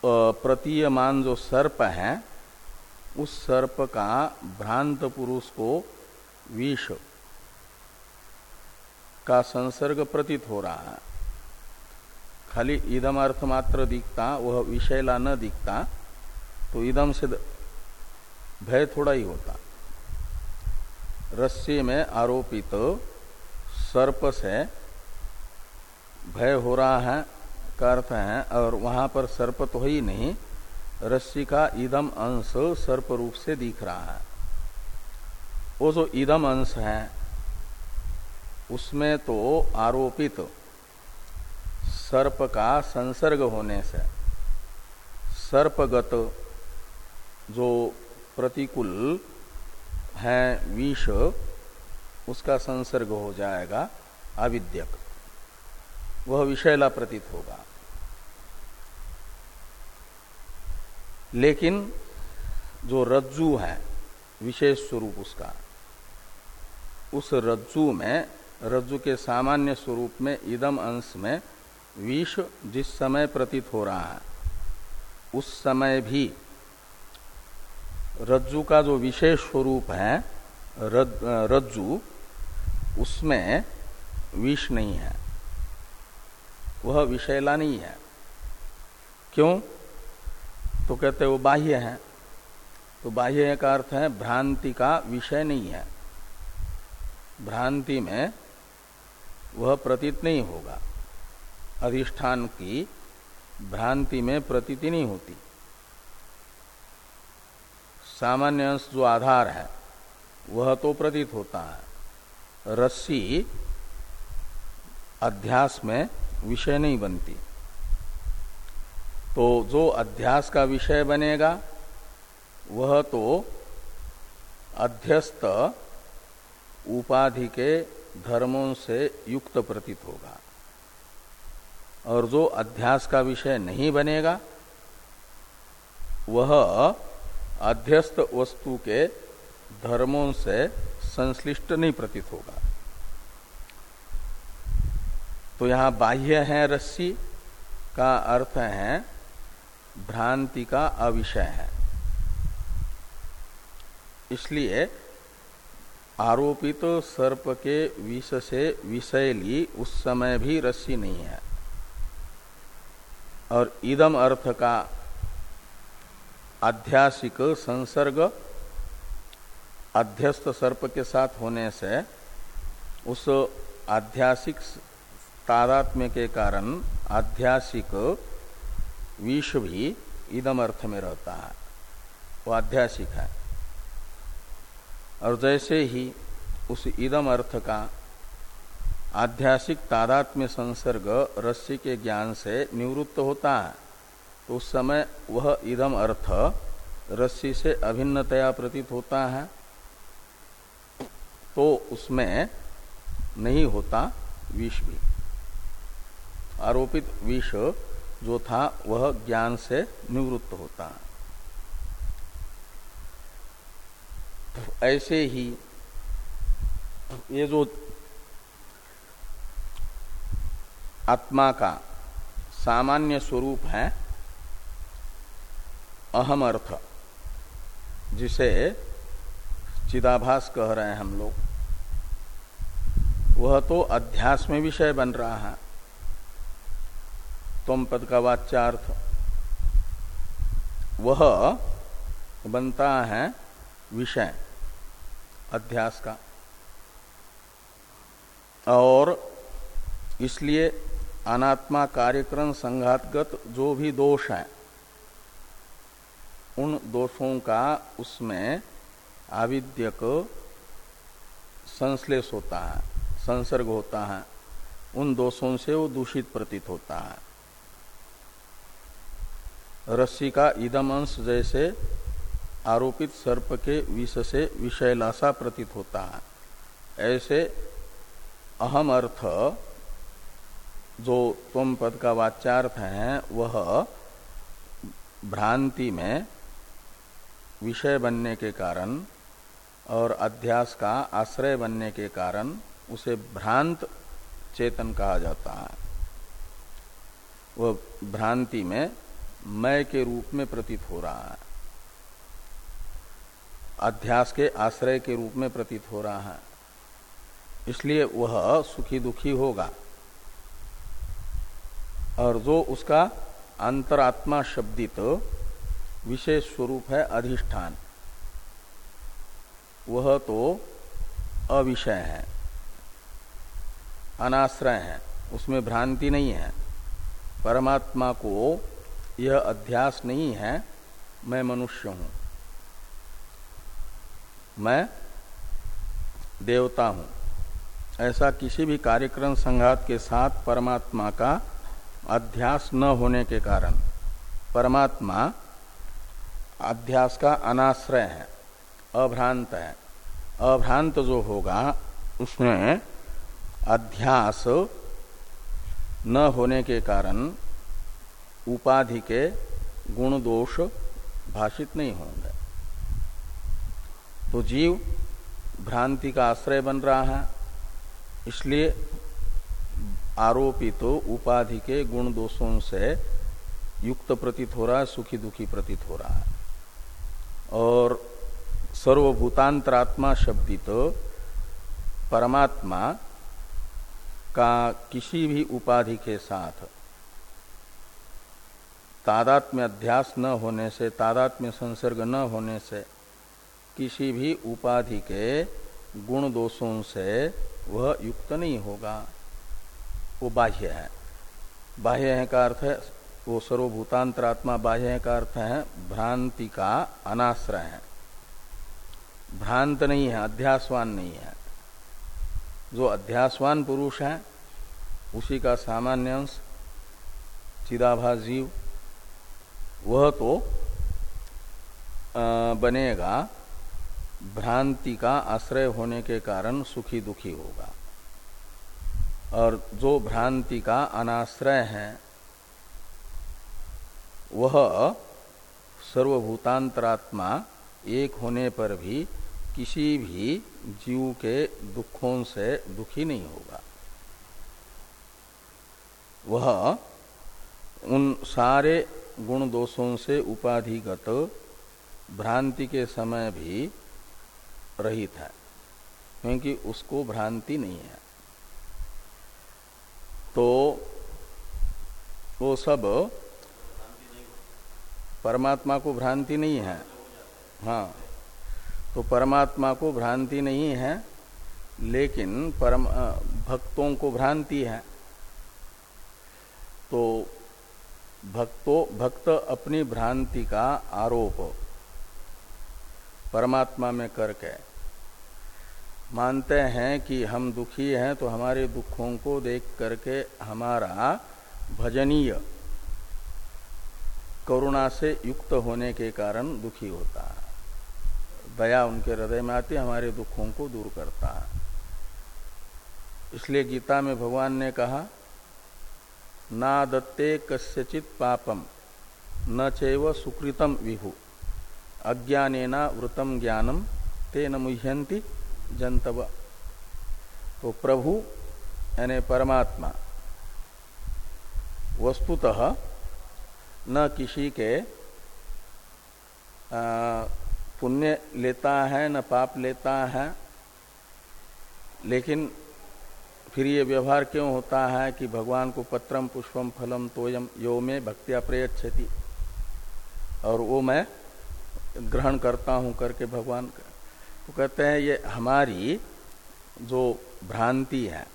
प्रतीयमान जो सर्प है, उस सर्प का भ्रांत पुरुष को विष का संसर्ग प्रतीत हो रहा है। खाली इदम अर्थ मात्र दिखता, वह विषैला न दिखता तो इदम से भय थोड़ा ही होता। रस्सी में आरोपित सर्प से भय हो रहा है, का अर्थ है, और वहाँ पर सर्प तो ही नहीं, रस्सी का इदम अंश सर्प रूप से दिख रहा है। वो जो इदम अंश है, उसमें तो आरोपित सर्प का संसर्ग होने से सर्पगत जो प्रतिकूल है विष, उसका संसर्ग हो जाएगा अविद्यक। वह विषैला प्रतीत होगा। लेकिन जो रज्जु है, विशेष स्वरूप उसका, उस रज्जु में, रज्जु के सामान्य स्वरूप में, इदम अंश में विष जिस समय प्रतीत हो रहा है, उस समय भी रज्जु का जो विशेष स्वरूप है रज्जु, उसमें विष नहीं है। वह विषैला नहीं है। क्यों? तो कहते वो बाह्य है। तो बाह्य का अर्थ है, भ्रांति का विषय नहीं है। भ्रांति में वह प्रतीत नहीं होगा। अधिष्ठान की भ्रांति में प्रतीति नहीं होती। सामान्य अंश जो आधार है, वह तो प्रतीत होता है। रस्सी अध्यास में विषय नहीं बनती। तो जो अध्यास का विषय बनेगा, वह तो अध्यस्त उपाधि के धर्मों से युक्त प्रतीत होगा। और जो अध्यास का विषय नहीं बनेगा, वह अध्यस्त वस्तु के धर्मों से संश्लिष्ट नहीं प्रतीत होगा। तो यहाँ बाह्य है रस्सी का अर्थ है, भ्रांति का अविषय है। इसलिए आरोपित तो सर्प के विष से विषय ली उस समय भी रस्सी नहीं है। और इदम अर्थ का आध्यासिक संसर्ग अध्यस्त सर्प के साथ होने से उस आध्यासिक तादात्म्य के कारण आध्यासिक विष भी इदम अर्थ में रहता है। वो आध्यासिक है। और जैसे ही उस इदम अर्थ का आध्यासिक तादात्म्य संसर्ग रस्सी के ज्ञान से निवृत्त होता है उस समय वह इदम अर्थ रस्सी से अभिन्नतया प्रतीत होता है। तो उसमें नहीं होता विष भी। आरोपित विष जो था, वह ज्ञान से निवृत्त होता है। तो ऐसे ही ये जो आत्मा का सामान्य स्वरूप है अहम अर्थ जिसे चिदाभास कह रहे हैं हम लोग। वह तो अध्यास में विषय बन रहा है। तम पद का वाच्यार्थ। वह बनता है विषय, अध्यास का। और इसलिए अनात्मा कार्यक्रम संघातगत जो भी दोष है उन दोषों का उसमें आविद्यक संश्लेष होता है, संसर्ग होता है। उन दोषों से वो दूषित प्रतीत होता है। रस्सी का इदम अंश जैसे आरोपित सर्प के विष से विषयलासा प्रतीत होता है। ऐसे अहम अर्थ जो तुम पद का वाच्यार्थ है, वह भ्रांति में विषय बनने के कारण और अध्यास का आश्रय बनने के कारण उसे भ्रांत चेतन कहा जाता है। वह भ्रांति में मय के रूप में प्रतीत हो रहा है। अध्यास के आश्रय के रूप में प्रतीत हो रहा है। इसलिए वह सुखी दुखी होगा। और जो उसका अंतरात्मा शब्दित विशेष स्वरूप है अधिष्ठान। वह तो अविषय है, अनाश्रय है, उसमें भ्रांति नहीं है। परमात्मा को यह अध्यास नहीं है, मैं मनुष्य हूँ। मैं देवता हूँ। ऐसा किसी भी कार्यक्रम संघात के साथ परमात्मा का अध्यास न होने के कारण परमात्मा अध्यास का अनाश्रय है, अभ्रांत है। अभ्रांत जो होगा, उसमें अध्यास न होने के कारण उपाधि के गुण दोष भाषित नहीं होंगे। तो जीव भ्रांति का आश्रय बन रहा है, इसलिए आरोपित तो उपाधि के गुण दोषों से युक्त प्रतीत हो रहा है, सुखी दुखी प्रतीत हो रहा है। और सर्वभूतांतरात्मा शब्दित परमात्मा का किसी भी उपाधि के साथ तादात्म्य अध्यास न होने से, तादात्म्य संसर्ग न होने से, किसी भी उपाधि के गुण दोषों से वह युक्त नहीं होगा। वो बाह्य है। बाह्य है का अर्थ है वो सर्वभूतांतरात्मा बाह्य का अर्थ है भ्रांति का अनाश्रय है। भ्रांत नहीं है, अध्यासवान नहीं है। जो अध्यासवान पुरुष है, उसी का सामान्य अंश चिदाभा जीव, वह तो बनेगा, भ्रांति का आश्रय होने के कारण सुखी दुखी होगा। और जो भ्रांति का अनाश्रय है वह सर्वभूतांतरात्मा एक होने पर भी किसी भी जीव के दुखों से दुखी नहीं होगा। वह उन सारे गुण दोषों से उपाधिगत भ्रांति के समय भी रहित है, क्योंकि उसको भ्रांति नहीं है। तो वो सब परमात्मा को भ्रांति नहीं है। हाँ तो परमात्मा को भ्रांति नहीं है, लेकिन परम भक्तों को भ्रांति है। तो भक्तो, भक्त अपनी भ्रांति का आरोप परमात्मा में करके मानते हैं कि हम दुखी हैं तो हमारे दुखों को देख करके हमारा भजनीय करुणा से युक्त होने के कारण दुखी होता है। दया उनके हृदय में आती हमारे दुखों को दूर करता है। इसलिए गीता में भगवान ने कहा, ना दत्ते कस्यचित पापम, न चैव सुकृतम विभु अज्ञानेना वृतम ज्ञानम ते न मुह्यंती जंतव तो प्रभु यानी परमात्मा, वस्तुतः न किसी के पुण्य लेता है, न पाप लेता है, लेकिन फिर ये व्यवहार क्यों होता है कि भगवान को पत्रम, पुष्पम, फलम, तोयम यो में भक्तिया प्रयच्छति? और वो मैं ग्रहण करता हूँ करके भगवान का। तो कहते हैं, ये हमारी जो भ्रांति है,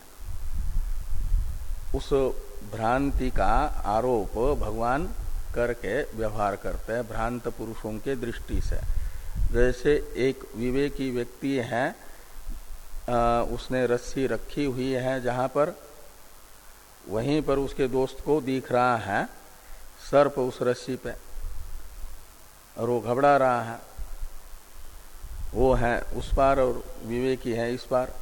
उस भ्रांति का आरोप भगवान करके व्यवहार करते हैं भ्रांत पुरुषों के दृष्टि से। जैसे एक विवेकी व्यक्ति है आ, उसने रस्सी रखी हुई है जहाँ पर वहीं पर उसके दोस्त को दिख रहा है सर्प उस रस्सी पे और वो घबरा रहा है। वो है उस पार और विवेकी है इस पार।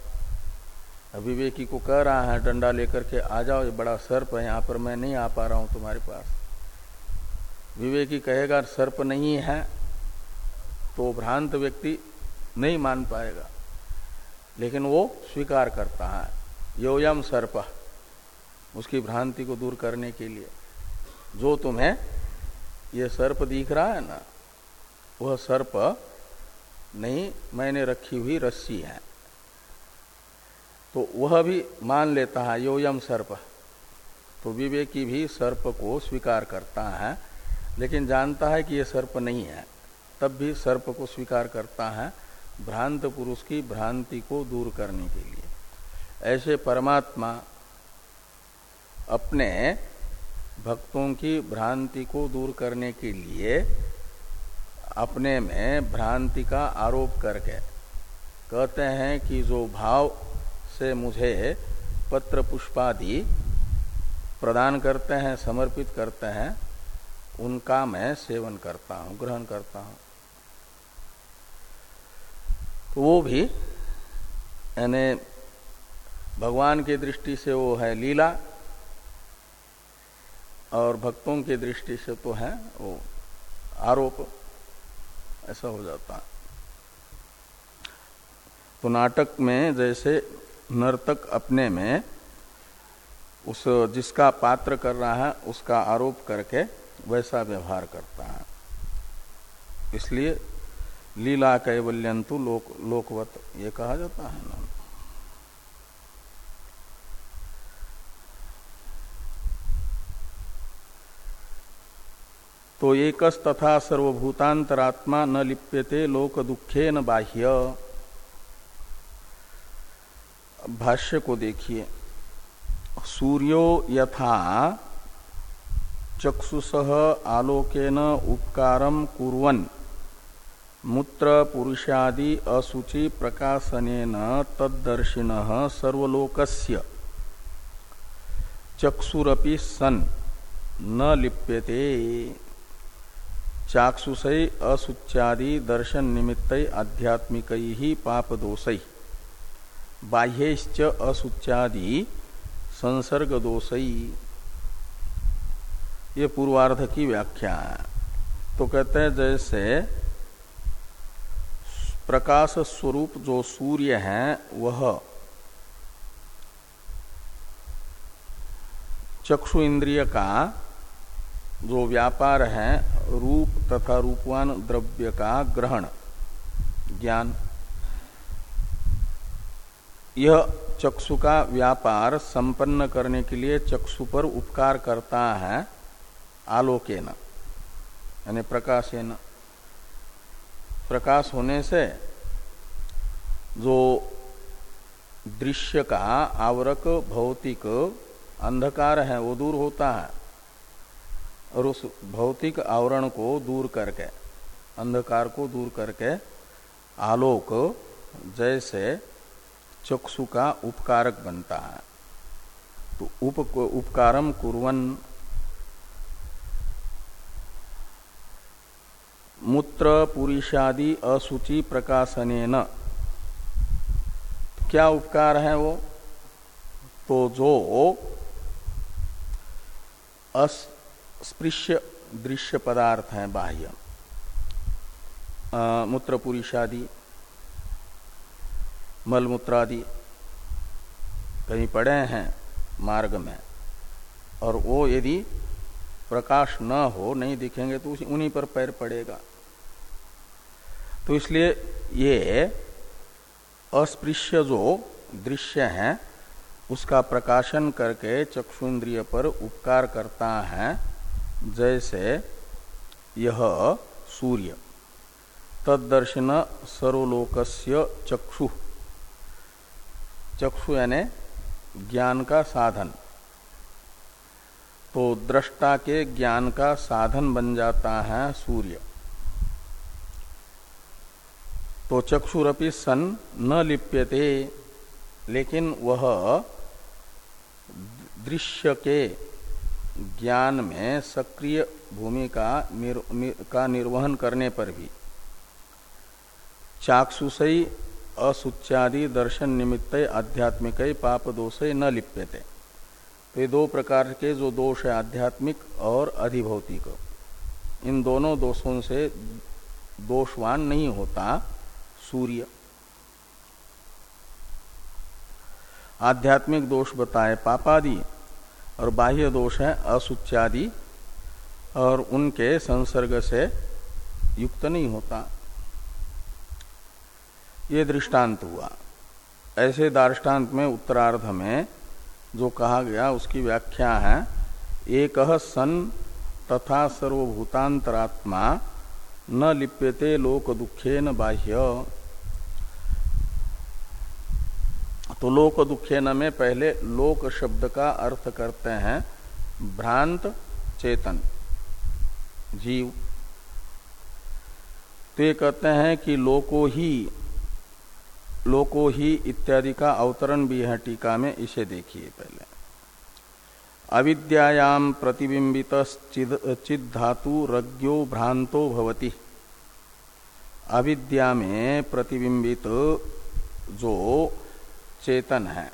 विवेकी को कह रहा है डंडा लेकर के आ जाओ ये बड़ा सर्प है यहाँ पर मैं नहीं आ पा रहा हूँ तुम्हारे पास। विवेकी कहेगा, सर्प नहीं है तो भ्रांत व्यक्ति नहीं मान पाएगा। लेकिन वो स्वीकार करता है, योयम सर्प, उसकी भ्रांति को दूर करने के लिए। जो तुम्हें ये सर्प दिख रहा है ना, वह सर्प नहीं, मैंने रखी हुई रस्सी है। तो वह भी मान लेता है, योयम सर्प। तो विवेकी भी सर्प को स्वीकार करता है। लेकिन जानता है कि यह सर्प नहीं है। तब भी सर्प को स्वीकार करता है भ्रांत पुरुष की भ्रांति को दूर करने के लिए। ऐसे परमात्मा अपने भक्तों की भ्रांति को दूर करने के लिए अपने में भ्रांति का आरोप करके कहते हैं कि जो भाव से मुझे पत्र पुष्पादि प्रदान करते हैं, समर्पित करते हैं उनका मैं सेवन करता हूँ, ग्रहण करता हूँ। तो वो भी, यानी भगवान की दृष्टि से वो है लीला, और भक्तों की दृष्टि से तो है वो आरोप, ऐसा हो जाता है। तो नाटक में जैसे नर्तक अपने में उस जिसका पात्र कर रहा है, उसका आरोप करके वैसा व्यवहार करता है। इसलिए लीला कैवल्यंतु लोक, लोकवत, ये कहा जाता है ना। तो एकस तथा सर्वभूतांतरात्मा न लिप्यते लोक दुखे न बाह्य। भाष्य को देखिए। सूर्यो यथा चक्षुष आलोकेन उपकारम कुर्वन। मूत्र, पुरुषादि, असुचि प्रकाशन तदर्शिन सर्वलोकस्य। चक्षुरपि सन। न लिप्यते। चाक्षुष असुच्यादि दर्शन निमित्त आध्यात्मिक ही पाप दोषई बाह्यश्च असुच्यादि संसर्ग ये पूर्वार्ध की व्याख्या है। तो कहते हैं जैसे, प्रकाश स्वरूप जो सूर्य है, वह चक्षु इंद्रिय का जो व्यापार है, रूप तथा रूपवान द्रव्य का ग्रहण, ज्ञान। यह चक्षु का व्यापार संपन्न करने के लिए चक्षु पर उपकार करता है। आलोकेन, यानी प्रकाशेन। प्रकाश होने से जो दृश्य का आवरक भौतिक अंधकार है, वो दूर होता है, और उस भौतिक आवरण को दूर करके, अंधकार को दूर करके आलोक जैसे चक्षु का उपकारक बनता है। तो उप उपकारम कुरन मूत्र पुरुषादि असुचि प्रकाशन क्या उपकार है वो? तो जो अस्पृश्य दृश्य पदार्थ है बाह्य। मूत्र पुरुषादि, मलमूत्रादि कहीं पड़े हैं मार्ग में। और वो यदि प्रकाश न हो, नहीं दिखेंगे तो उन्हीं पर पैर पड़ेगा। तो इसलिए ये अस्पृश्य जो दृश्य है, उसका प्रकाशन करके चक्षुन्द्रिय पर उपकार करता है, जैसे यह सूर्य। तदर्शन सर्वलोकस्य चक्षु। चक्षु यानी ज्ञान का साधन। तो दृष्टा के ज्ञान का साधन बन जाता है सूर्य। तो चक्षुरपि सन न लिप्यते लेकिन वह दृश्य के ज्ञान में सक्रिय भूमिका निर, निर, का निर्वहन करने पर भी। चाक्षुषई असुच्यादि दर्शन निमित्त आध्यात्मिक पाप दोष न लिप्यते। ये दो प्रकार के जो दोष है, आध्यात्मिक और अधिभौतिक। इन दोनों दोषों से दोषवान नहीं होता सूर्य। आध्यात्मिक दोष बताए पापादि और बाह्य दोष है, असुच्यादि, और उनके संसर्ग से युक्त नहीं होता। ये दृष्टांत हुआ। ऐसे दार्टान्त में उत्तरार्ध में जो कहा गया उसकी व्याख्या है, एक सन तथा सर्वभूतांतरात्मा न लिप्यते लोक दुखे न बाह्य। तो लोक दुखे न में पहले लोक शब्द का अर्थ करते हैं, भ्रांत, चेतन, जीव। तो ये कहते हैं कि लोको ही लोको ही इत्यादि का अवतरण भी है टीका में, इसे देखिए पहले। अविद्यायाम प्रतिबिंबित चिद धातु रज्ञो भ्रांतो भवती। अविद्या में प्रतिबिंबित जो चेतन है,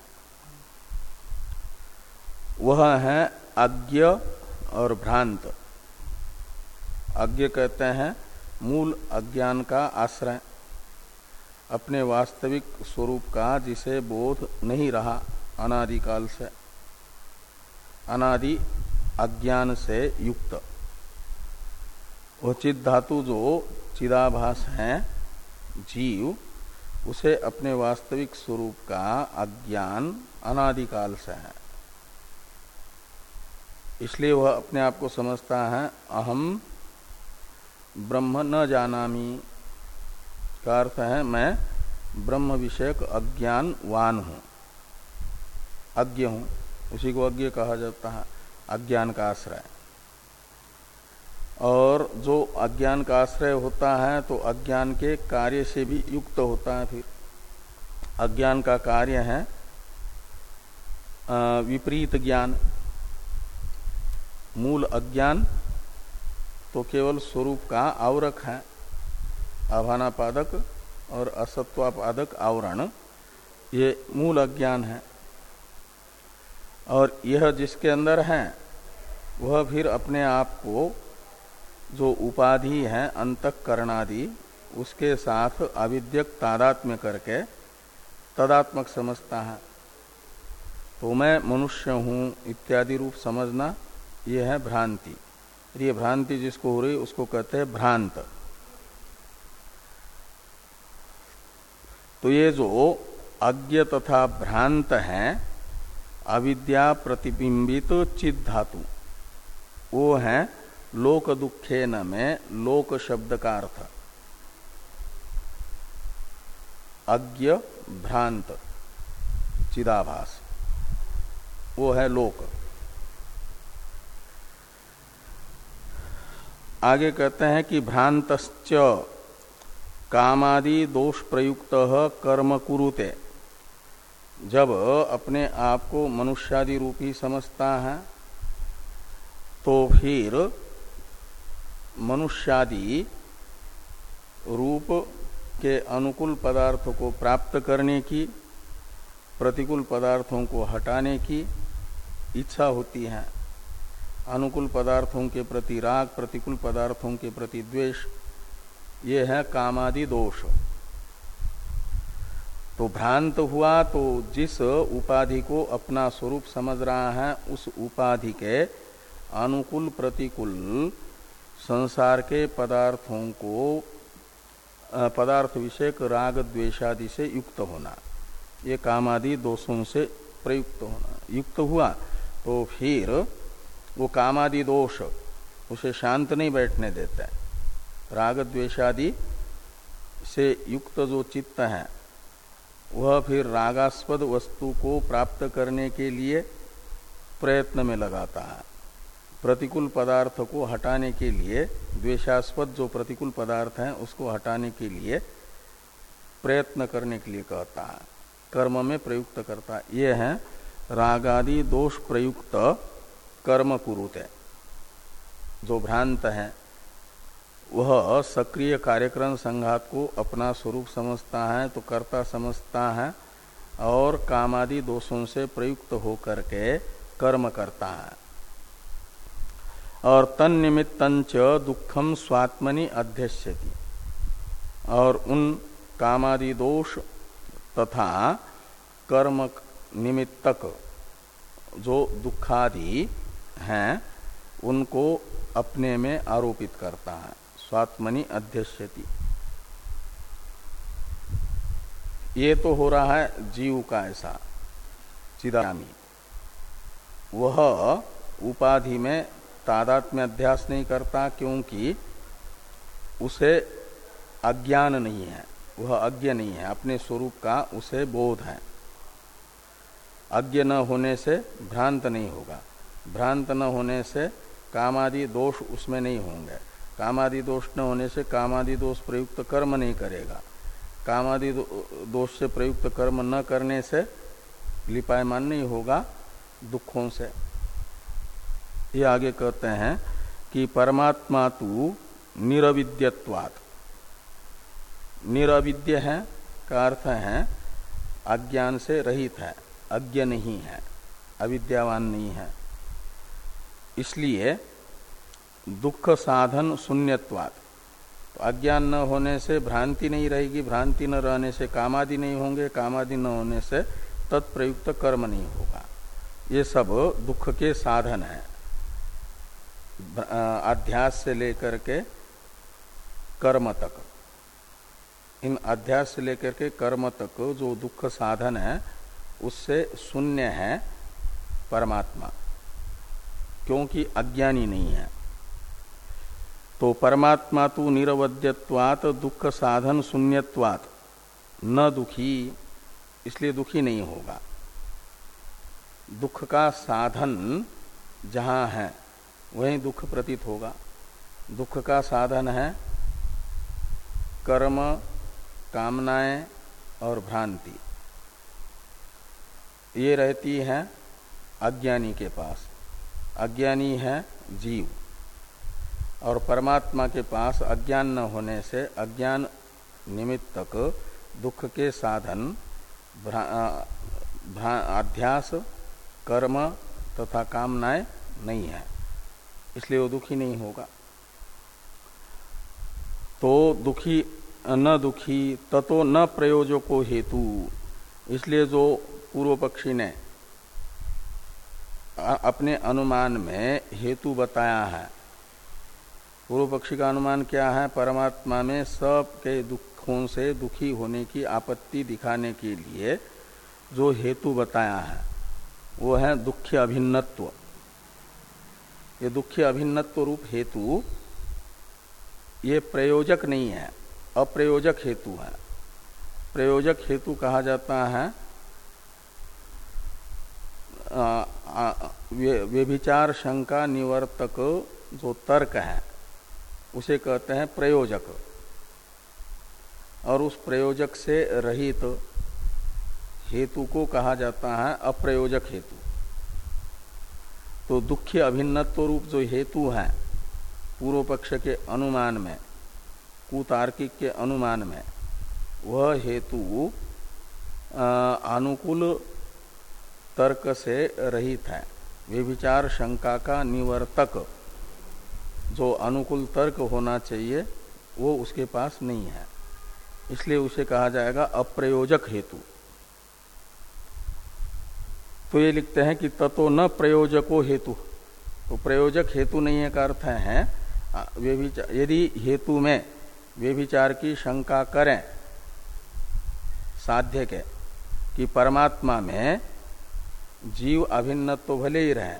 वह है अज्ञ और भ्रांत। अज्ञ कहते हैं, मूल अज्ञान का आश्रय। अपने वास्तविक स्वरूप का, जिसे बोध नहीं रहा अनादिकाल से, अनादि अज्ञान से युक्त। वह चिद धातु जो चिदाभास है, जीव, उसे अपने वास्तविक स्वरूप का अज्ञान अनादिकाल से है। इसलिए वह अपने आप को समझता है, अहम ब्रह्म न जानामी। का अर्थ है, मैं ब्रह्म विषयक अज्ञानवान हूँ। अज्ञ हूँ, उसी को अज्ञ कहा जाता है, अज्ञान का आश्रय। और जो अज्ञान का आश्रय होता है तो अज्ञान के कार्य से भी युक्त होता है फिर। अज्ञान का कार्य है विपरीत ज्ञान। मूल अज्ञान तो केवल स्वरूप का आवरक है। आभानापादक और असत्वापादक आवरण, ये मूल अज्ञान है। और यह जिसके अंदर है, वह फिर अपने आप को जो उपाधि है, अंतकरणादि, उसके साथ अविद्यक तादात्म्य करके तदात्मक समझता है। तो मैं मनुष्य हूँ, इत्यादि रूप समझना यह है भ्रांति। ये भ्रांति जिसको हो रही उसको कहते हैं भ्रांत। तो ये जो अज्ञ तथा भ्रांत है, अविद्या प्रतिबिंबित चिद धातु वो है लोक दुखे न में लोक शब्द का अर्थ। अज्ञ, भ्रांत, चिदाभास। वो है लोक। आगे कहते हैं कि भ्रांतश्च कामादि दोष प्रयुक्त कर्म कुरुते। जब अपने आप को मनुष्यादि रूपी समझता है तो फिर मनुष्यादि रूप के अनुकूल पदार्थों को प्राप्त करने की, प्रतिकूल पदार्थों को हटाने की इच्छा होती है। अनुकूल पदार्थों के प्रति राग, प्रतिकूल पदार्थों के प्रति द्वेष ये है कामादि दोष। तो भ्रांत हुआ तो जिस उपाधि को अपना स्वरूप समझ रहा है, उस उपाधि के अनुकूल प्रतिकूल संसार के पदार्थों को पदार्थ विषयक राग द्वेषादि से युक्त होना। ये कामादि दोषों से प्रयुक्त होना। युक्त हुआ तो फिर वो कामादि दोष, उसे शांत नहीं बैठने देता। है राग द्वेषादि से युक्त जो चित्त है, वह फिर रागास्पद वस्तु को प्राप्त करने के लिए प्रयत्न में लगाता है। प्रतिकूल पदार्थ को हटाने के लिए, द्वेषास्पद जो प्रतिकूल पदार्थ है, उसको हटाने के लिए प्रयत्न करने के लिए कहता है। कर्म में प्रयुक्त करता है। ये है, रागादि दोष प्रयुक्त कर्म कुरुते, जो भ्रांत है। वह सक्रिय कार्यक्रम संघात को अपना स्वरूप समझता है तो कर्ता समझता है और कामादि दोषों से प्रयुक्त होकर के कर्म करता है। और तन निमित्तंच दुखम स्वात्मनि अध्यक्षति और उन कामादि दोष तथा कर्म निमित्तक जो दुखादि हैं, उनको अपने में आरोपित करता है। स्वात्मनि अध्यक्षति ये तो हो रहा है जीव का ऐसा चिदामी वह उपाधि में तादात्म्य अध्यास नहीं करता क्योंकि उसे अज्ञान नहीं है, वह अज्ञ नहीं है, अपने स्वरूप का उसे बोध है। अज्ञ न होने से भ्रांत नहीं होगा, भ्रांत न होने से कामादि दोष उसमें नहीं होंगे। कामादि दोष न होने से कामादि दोष प्रयुक्त कर्म नहीं करेगा। कामादि दोष से प्रयुक्त कर्म न करने से लिपायमान नहीं होगा दुखों से। ये आगे कहते हैं कि परमात्मा तु निरविद्यवात निरविद्य है का अर्थ है अज्ञान से रहित है, अज्ञ नहीं है, अविद्यावान नहीं है। इसलिए दुख साधन शून्यवाद तो अज्ञान न होने से भ्रांति नहीं रहेगी, भ्रांति न रहने से कामादि नहीं होंगे, कामादि न होने से तत्प्रयुक्त कर्म नहीं होगा। ये सब दुख के साधन है। अध्यास से लेकर के कर्म तक। इन अध्यास से लेकर के कर्म तक जो दुख साधन है, उससे शून्य है परमात्मा। क्योंकि अज्ञानी नहीं है। तो परमात्मा तो निरवध्यवात दुख साधन शून्यवात न दुखी, इसलिए दुखी नहीं होगा। दुख का साधन जहाँ है, वहीं दुख प्रतीत होगा। दुख का साधन है कर्म, कामनाएँ और भ्रांति। ये रहती है अज्ञानी के पास। अज्ञानी है जीव। और परमात्मा के पास अज्ञान न होने से अज्ञान निमित्तक दुख के साधन अध्यास, कर्म तथा कामनाएँ नहीं है। इसलिए वो दुखी नहीं होगा। तो दुखी, न दुखी, ततो न प्रयोजको हेतु, इसलिए जो पूर्व पक्षी ने अपने अनुमान में हेतु बताया है पूर्व पक्षी का अनुमान क्या है? परमात्मा में सब के दुखों से दुखी होने की आपत्ति दिखाने के लिए जो हेतु बताया है, वो है दुखी अभिन्नत्व। ये दुखी अभिन्नत्व रूप हेतु, ये प्रयोजक नहीं है, अप्रयोजक हेतु है। प्रयोजक हेतु कहा जाता है व्यभिचार शंका निवर्तक जो तर्क है उसे कहते हैं प्रयोजक। और उस प्रयोजक से रहित हेतु को कहा जाता है अप्रयोजक हेतु। तो दुखी अभिन्नत्व रूप जो हेतु है, पूर्व पक्ष के अनुमान में, कुतार्किक के अनुमान में, वह हेतु अनुकूल तर्क से रहित है। वे विचार शंका का निवर्तक। जो अनुकूल तर्क होना चाहिए, वो उसके पास नहीं है। इसलिए उसे कहा जाएगा अप्रयोजक हेतु। तो ये लिखते हैं कि ततो न प्रयोजको हेतु। तो प्रयोजक हेतु नहीं है का अर्थ है यदि हेतु में वे विचार की शंका करें, साध्य के, कि परमात्मा में जीव अभिन्न तो भले ही रहे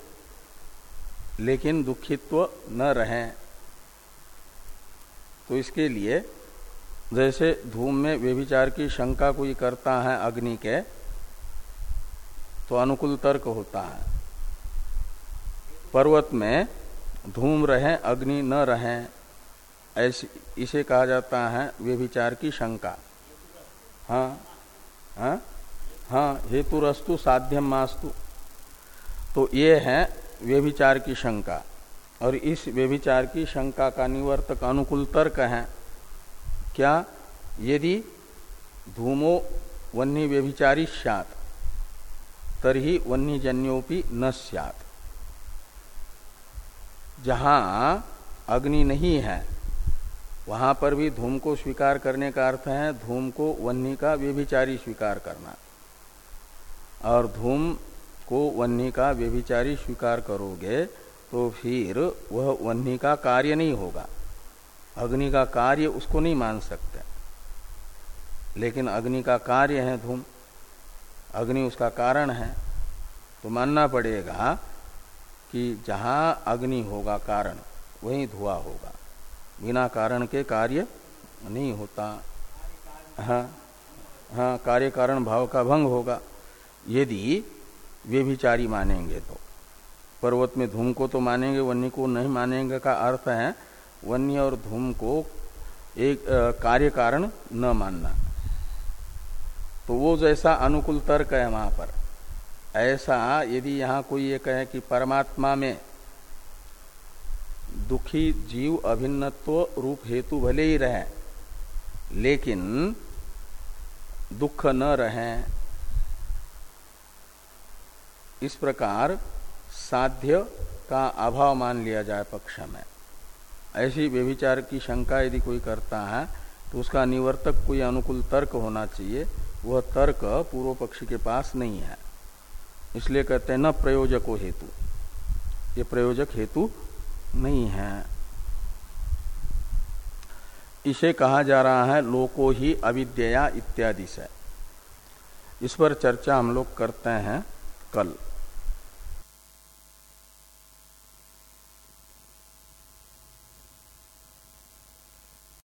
लेकिन दुखित्व न रहे। तो इसके लिए जैसे धूम में व्यभिचार की शंका कोई करता है अग्नि के तो अनुकूल तर्क होता है। पर्वत में धूम रहे, अग्नि न रहे, ऐसे इसे कहा जाता है व्यभिचार की शंका। हाँ हाँ हाँ हेतु रस्तु साध्यम मास्तु। तो ये है व्यभिचार की शंका। और इस व्यभिचार की शंका का निवर्तक अनुकूल तर्क है। क्या? यदि धूमो वन्य व्यभिचारी सत तरही वन्यजन्योपि न सत जहाँ अग्नि नहीं है, वहाँ पर भी धूम को स्वीकार करने का अर्थ है, धूम को वन्नी का व्यभिचारी स्वीकार करना। और धूम को वन्नी का व्यभिचारी स्वीकार करोगे तो फिर वह वन्नी का कार्य नहीं होगा। अग्नि का कार्य उसको नहीं मान सकते। लेकिन अग्नि का कार्य है धूम। अग्नि उसका कारण है। तो मानना पड़ेगा कि जहाँ अग्नि होगा कारण, वहीं धुआँ होगा। बिना कारण के कार्य नहीं होता। हाँ हाँ कार्य कारण भाव का भंग होगा। यदि वे विचारी मानेंगे तो। पर्वत में धूम को तो मानेंगे, वन्य को नहीं मानेंगे का अर्थ है, वन्य और धूम को एक कार्य कारण न मानना। तो वो जैसा अनुकूल तर्क है वहाँ पर, ऐसा यदि यहाँ कोई ये कहे कि परमात्मा में दुखी जीव अभिन्नत्व रूप हेतु भले ही रहे, लेकिन दुख न रहे इस प्रकार साध्य का अभाव मान लिया जाए पक्ष में। ऐसी व्यभिचार की शंका यदि कोई करता है तो उसका निवर्तक कोई अनुकूल तर्क होना चाहिए। वह तर्क पूर्व पक्षी के पास नहीं है। इसलिए कहते हैं, न प्रयोजको हेतु। ये प्रयोजक हेतु नहीं है। इसे कहा जा रहा है, लोको ही अविद्या इत्यादि से। इस पर चर्चा हम लोग करते हैं कल।